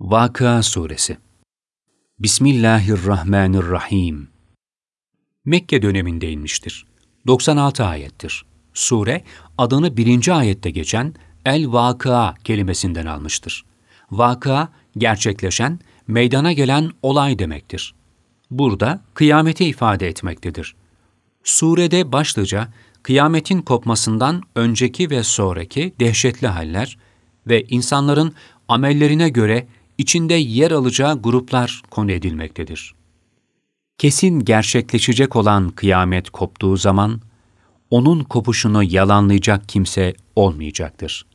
Vakıa Suresi Bismillahirrahmanirrahim Mekke döneminde inmiştir. 96 ayettir. Sure, adını birinci ayette geçen El-Vakıa kelimesinden almıştır. Vakıa, gerçekleşen, meydana gelen olay demektir. Burada kıyameti ifade etmektedir. Surede başlıca kıyametin kopmasından önceki ve sonraki dehşetli haller ve insanların amellerine göre içinde yer alacağı gruplar konu edilmektedir. Kesin gerçekleşecek olan kıyamet koptuğu zaman, onun kopuşunu yalanlayacak kimse olmayacaktır.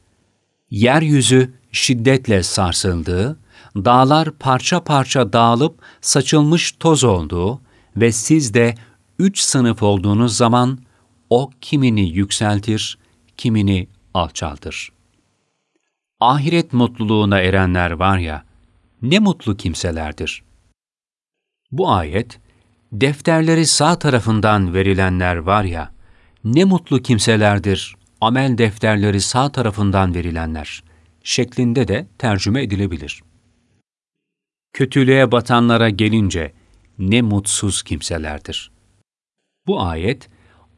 Yeryüzü şiddetle sarsıldığı, dağlar parça parça dağılıp saçılmış toz olduğu ve siz de üç sınıf olduğunuz zaman, o kimini yükseltir, kimini alçaltır. Ahiret mutluluğuna erenler var ya, ne mutlu kimselerdir. Bu ayet, defterleri sağ tarafından verilenler var ya, ne mutlu kimselerdir, amel defterleri sağ tarafından verilenler şeklinde de tercüme edilebilir. Kötülüğe batanlara gelince, ne mutsuz kimselerdir. Bu ayet,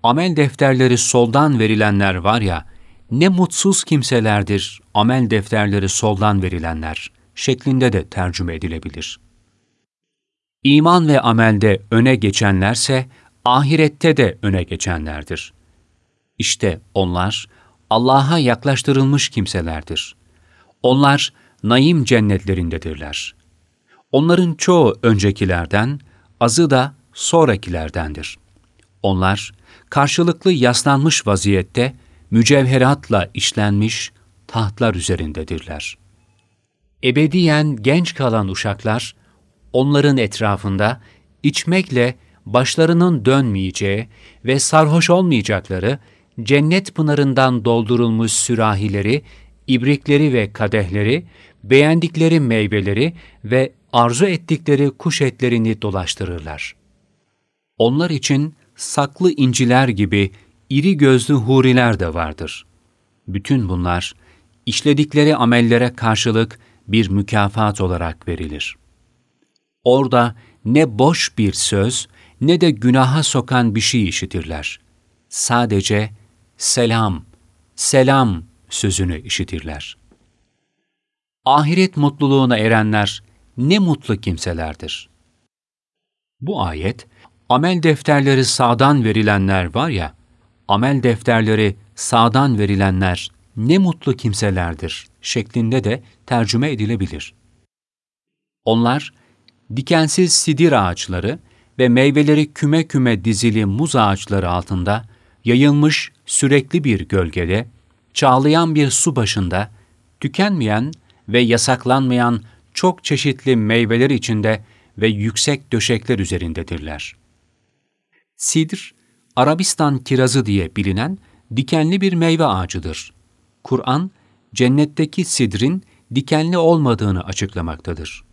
amel defterleri soldan verilenler var ya, ne mutsuz kimselerdir, amel defterleri soldan verilenler şeklinde de tercüme edilebilir. İman ve amelde öne geçenlerse, ahirette de öne geçenlerdir. İşte onlar, Allah'a yaklaştırılmış kimselerdir. Onlar, naim cennetlerindedirler. Onların çoğu öncekilerden, azı da sonrakilerdendir. Onlar, karşılıklı yaslanmış vaziyette, mücevheratla işlenmiş tahtlar üzerindedirler ebediyen genç kalan uşaklar, onların etrafında içmekle başlarının dönmeyeceği ve sarhoş olmayacakları cennet pınarından doldurulmuş sürahileri, ibrikleri ve kadehleri, beğendikleri meyveleri ve arzu ettikleri kuş etlerini dolaştırırlar. Onlar için saklı inciler gibi iri gözlü huriler de vardır. Bütün bunlar, işledikleri amellere karşılık bir mükafat olarak verilir. Orada ne boş bir söz ne de günaha sokan bir şey işitirler. Sadece selam, selam sözünü işitirler. Ahiret mutluluğuna erenler ne mutlu kimselerdir. Bu ayet, amel defterleri sağdan verilenler var ya, amel defterleri sağdan verilenler ne mutlu kimselerdir şeklinde de tercüme edilebilir. Onlar, dikensiz sidir ağaçları ve meyveleri küme küme dizili muz ağaçları altında, yayılmış sürekli bir gölgede, çağlayan bir su başında, tükenmeyen ve yasaklanmayan çok çeşitli meyveler içinde ve yüksek döşekler üzerindedirler. Sidr, Arabistan kirazı diye bilinen dikenli bir meyve ağacıdır. Kur'an, cennetteki sidrin dikenli olmadığını açıklamaktadır.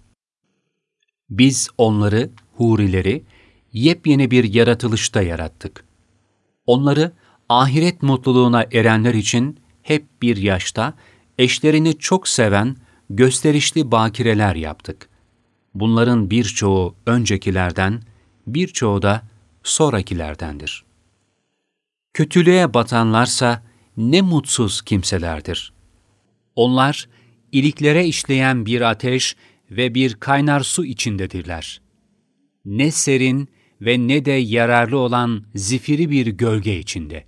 Biz onları, hurileri, yepyeni bir yaratılışta yarattık. Onları ahiret mutluluğuna erenler için hep bir yaşta, eşlerini çok seven, gösterişli bakireler yaptık. Bunların birçoğu öncekilerden, birçoğu da sonrakilerdendir. Kötülüğe batanlarsa ne mutsuz kimselerdir.'' Onlar, iliklere işleyen bir ateş ve bir kaynar su içindedirler. Ne serin ve ne de yararlı olan zifiri bir gölge içinde.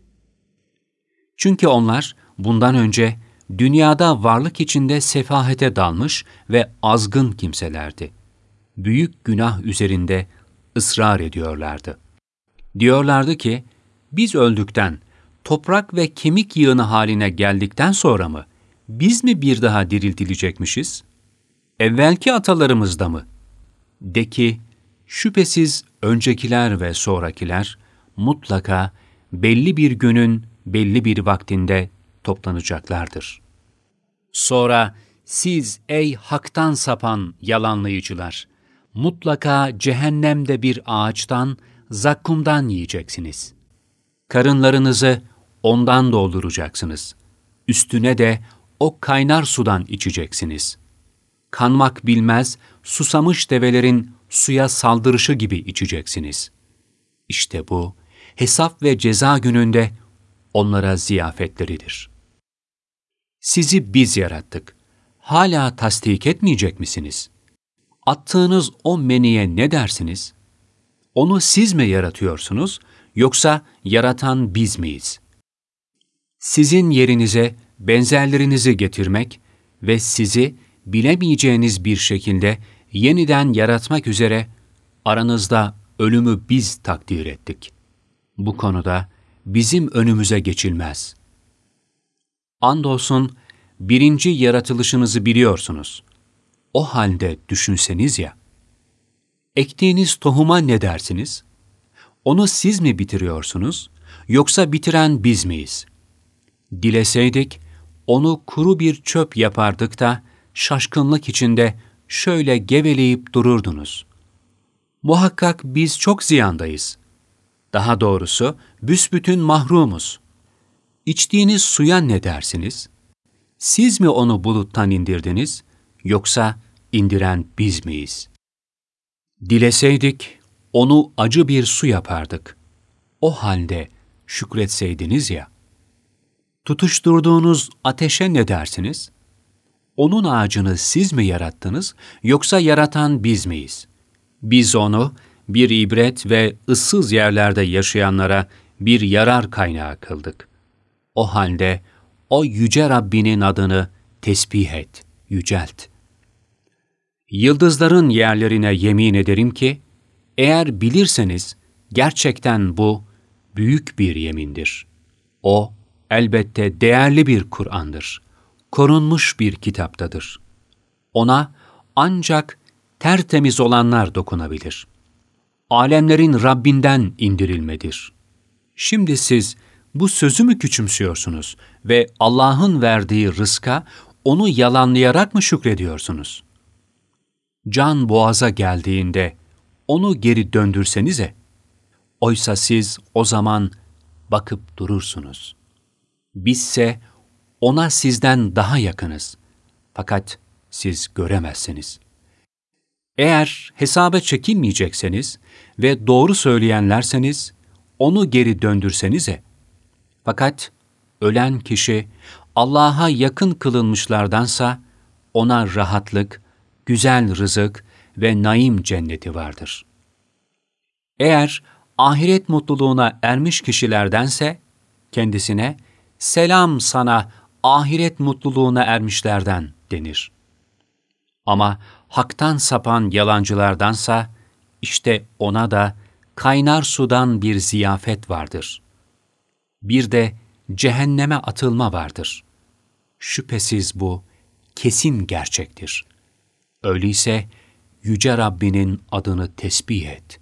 Çünkü onlar bundan önce dünyada varlık içinde sefahete dalmış ve azgın kimselerdi. Büyük günah üzerinde ısrar ediyorlardı. Diyorlardı ki, biz öldükten, toprak ve kemik yığını haline geldikten sonra mı biz mi bir daha diriltilecekmişiz? Evvelki atalarımızda mı? De ki, şüphesiz öncekiler ve sonrakiler mutlaka belli bir günün belli bir vaktinde toplanacaklardır. Sonra siz ey haktan sapan yalanlayıcılar, mutlaka cehennemde bir ağaçtan, zakkumdan yiyeceksiniz. Karınlarınızı ondan dolduracaksınız. Üstüne de o kaynar sudan içeceksiniz. kanmak bilmez, susamış develerin suya saldırışı gibi içeceksiniz. İşte bu, hesap ve ceza gününde onlara ziyafetleridir. Sizi biz yarattık. Hala tasdik etmeyecek misiniz? Attığınız o meniye ne dersiniz? Onu siz mi yaratıyorsunuz, yoksa yaratan biz miyiz? Sizin yerinize benzerlerinizi getirmek ve sizi bilemeyeceğiniz bir şekilde yeniden yaratmak üzere aranızda ölümü biz takdir ettik. Bu konuda bizim önümüze geçilmez. Andolsun birinci yaratılışınızı biliyorsunuz. O halde düşünseniz ya. Ektiğiniz tohuma ne dersiniz? Onu siz mi bitiriyorsunuz, yoksa bitiren biz miyiz? Dileseydik, onu kuru bir çöp yapardık da, şaşkınlık içinde şöyle geveleyip dururdunuz. Muhakkak biz çok ziyandayız. Daha doğrusu büsbütün mahrumuz. İçtiğiniz suya ne dersiniz? Siz mi onu buluttan indirdiniz, yoksa indiren biz miyiz? Dileseydik, onu acı bir su yapardık. O halde şükretseydiniz ya. Tutuşturduğunuz ateşe ne dersiniz? Onun ağacını siz mi yarattınız, yoksa yaratan biz miyiz? Biz onu bir ibret ve ıssız yerlerde yaşayanlara bir yarar kaynağı kıldık. O halde o yüce Rabbinin adını tesbih et, yücelt. Yıldızların yerlerine yemin ederim ki, eğer bilirseniz gerçekten bu büyük bir yemindir. O elbette değerli bir Kur'an'dır. Korunmuş bir kitaptadır. Ona ancak tertemiz olanlar dokunabilir. Alemlerin Rabbinden indirilmedir. Şimdi siz bu sözü mü küçümsüyorsunuz ve Allah'ın verdiği rızka onu yalanlayarak mı şükrediyorsunuz? Can boğaza geldiğinde onu geri döndürsenize. Oysa siz o zaman bakıp durursunuz. Bizse ona sizden daha yakınız. Fakat siz göremezsiniz. Eğer hesaba çekilmeyecekseniz ve doğru söyleyenlerseniz, onu geri döndürsenize. Fakat ölen kişi Allah'a yakın kılınmışlardansa ona rahatlık, güzel rızık ve naim cenneti vardır. Eğer ahiret mutluluğuna ermiş kişilerdense kendisine selam sana ahiret mutluluğuna ermişlerden denir. Ama haktan sapan yalancılardansa işte ona da kaynar sudan bir ziyafet vardır. Bir de cehenneme atılma vardır. Şüphesiz bu kesin gerçektir. Öyleyse Yüce Rabbinin adını tesbih et.